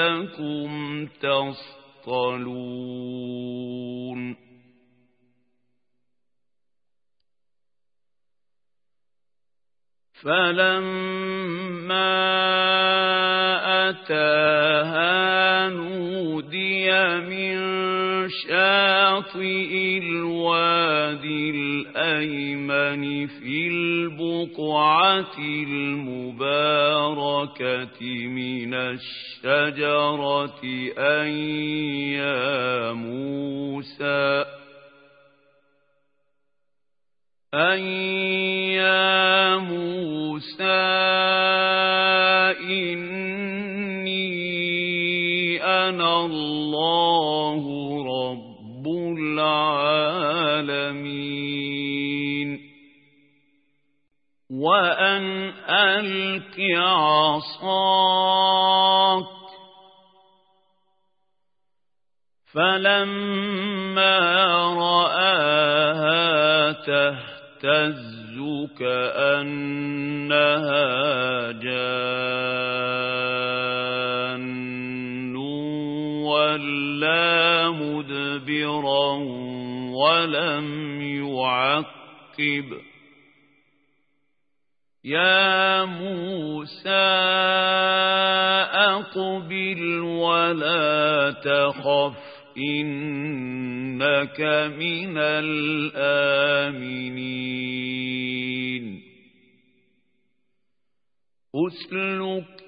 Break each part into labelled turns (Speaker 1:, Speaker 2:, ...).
Speaker 1: لعلكم تصطلون فلما أتاها نودي من شاطئ الوادي الأيمن في البقعة المباركة من الشجرة أن يا موسى أن يا موسى إني أنا الله رب العالمين. وأن ألق عصاك. فلما رآها تهتز كأنها جان. ولم يعقب يا موسى أقبل ولا تخف إنك من الآمنين أسلك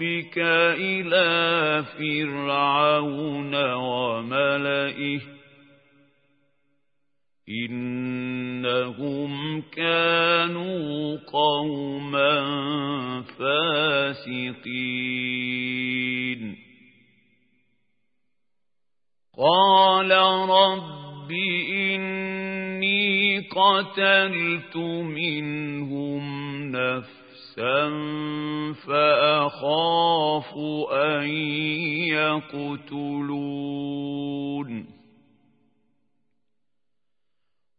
Speaker 1: ربك إلى فرعون وملئه إنهم كانوا قوما فاسقين قال رب إني قتلت منهم نفسا فأخاف أن يقتلون.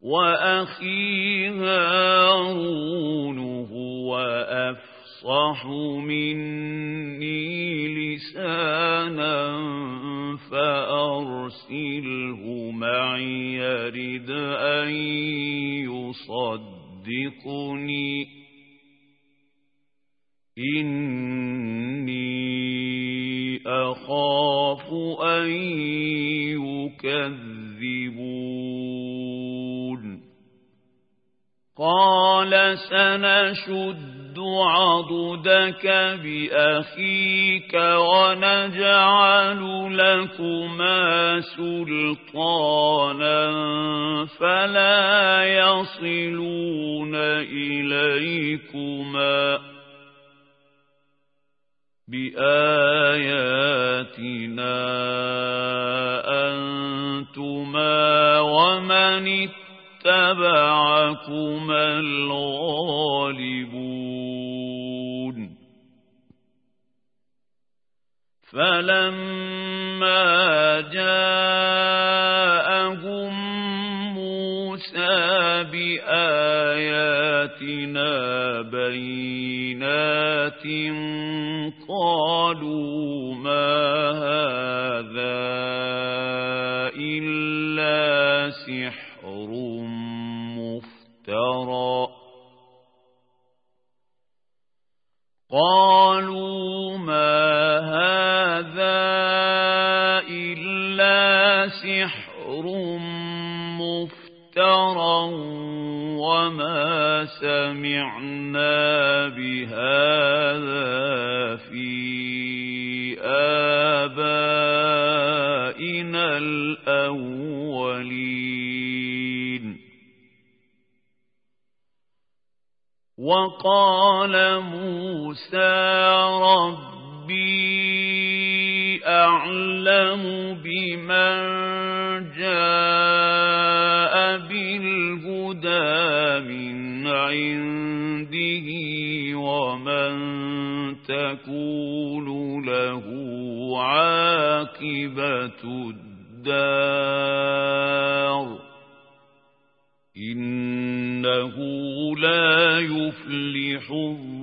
Speaker 1: وأخي هارون هو أفصح مني لسانا فأرسله معي يرد أن يصدقني. إني أخاف أن يكذبون قال سنشد عضدك بأخيك ونجعل لكما سلطانا فلا يصلون إليكما بآياتنا أنتما ومن اتبعكما الغالبون. فلما جاءهم بينات قالوا ما هذا إلا سحر مفترى قالوا مفترى وما سمعنا بهذا في آبائنا الأولين. وقال موسى ربي أعلم بمن جاء من عنده ومن تكون له عاقبة الدار إنه لا يفلح الظالمون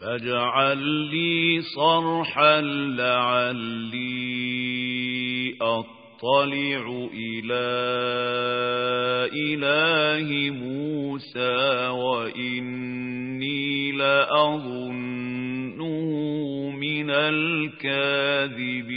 Speaker 1: فاجعل لي صرحا لعلي أطلع إلى إله موسى وإني لأظنه من الكاذبين.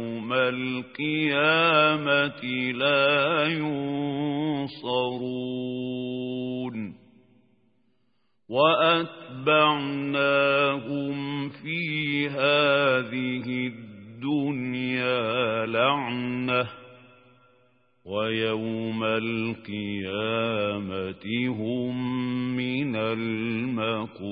Speaker 1: القيامة لا ينصرون. وأتبعناهم في هذه الدنيا لعنةً ويوم القيامة هم من المقبوحين.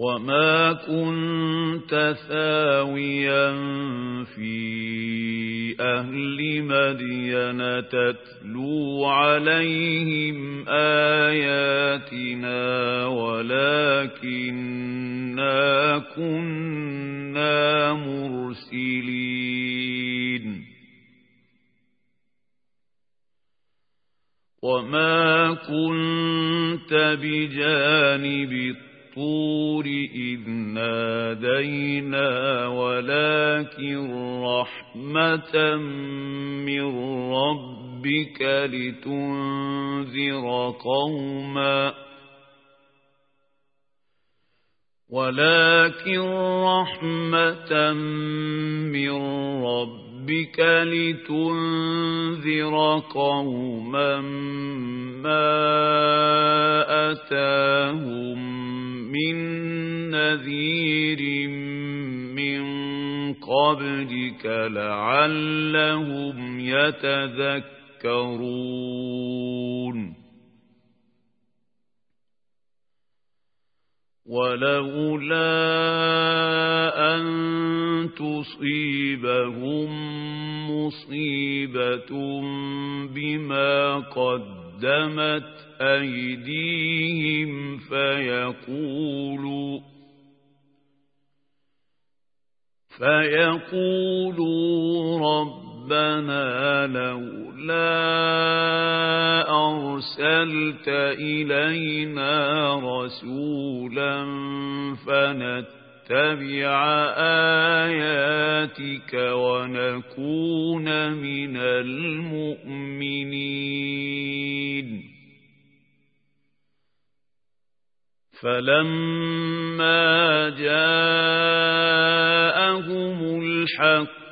Speaker 1: وما كنت ثاويا في أهل مدين تتلو عليهم آياتنا ولكننا كنا مرسلين وما كنت بجانب الطور إذ نادينا ولكن رحمة من ربك لتنذر قوما ولكن رحمة من ربك لتنذر قوما ما أتاهم من نذير من قبلك لعلهم يتذكرون. ولولا أن تصيبهم مصيبة بما قدمت أيديهم فيقولوا فيقولوا ربنا لولا أرسلت إلينا رسولا فنتبع آياتك ونكون من المؤمنين. فلما جاءهم الحق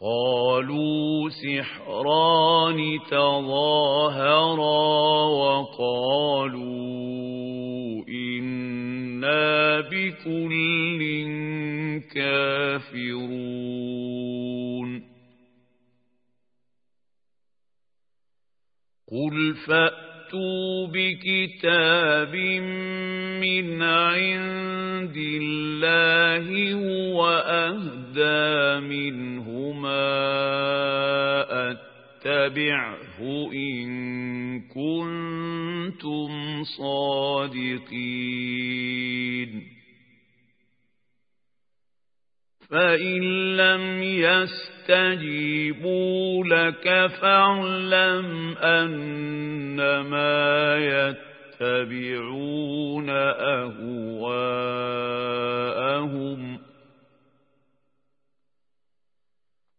Speaker 1: قالوا سحران تظاهرا وقالوا إنا بكل كافرون. قل فأتوا بكتاب من عند الله هو أهدى منهما أتبعه إن كنتم صادقين. فإن لم يستجيبوا لك فاعلم أنما يتبعون أهواءهم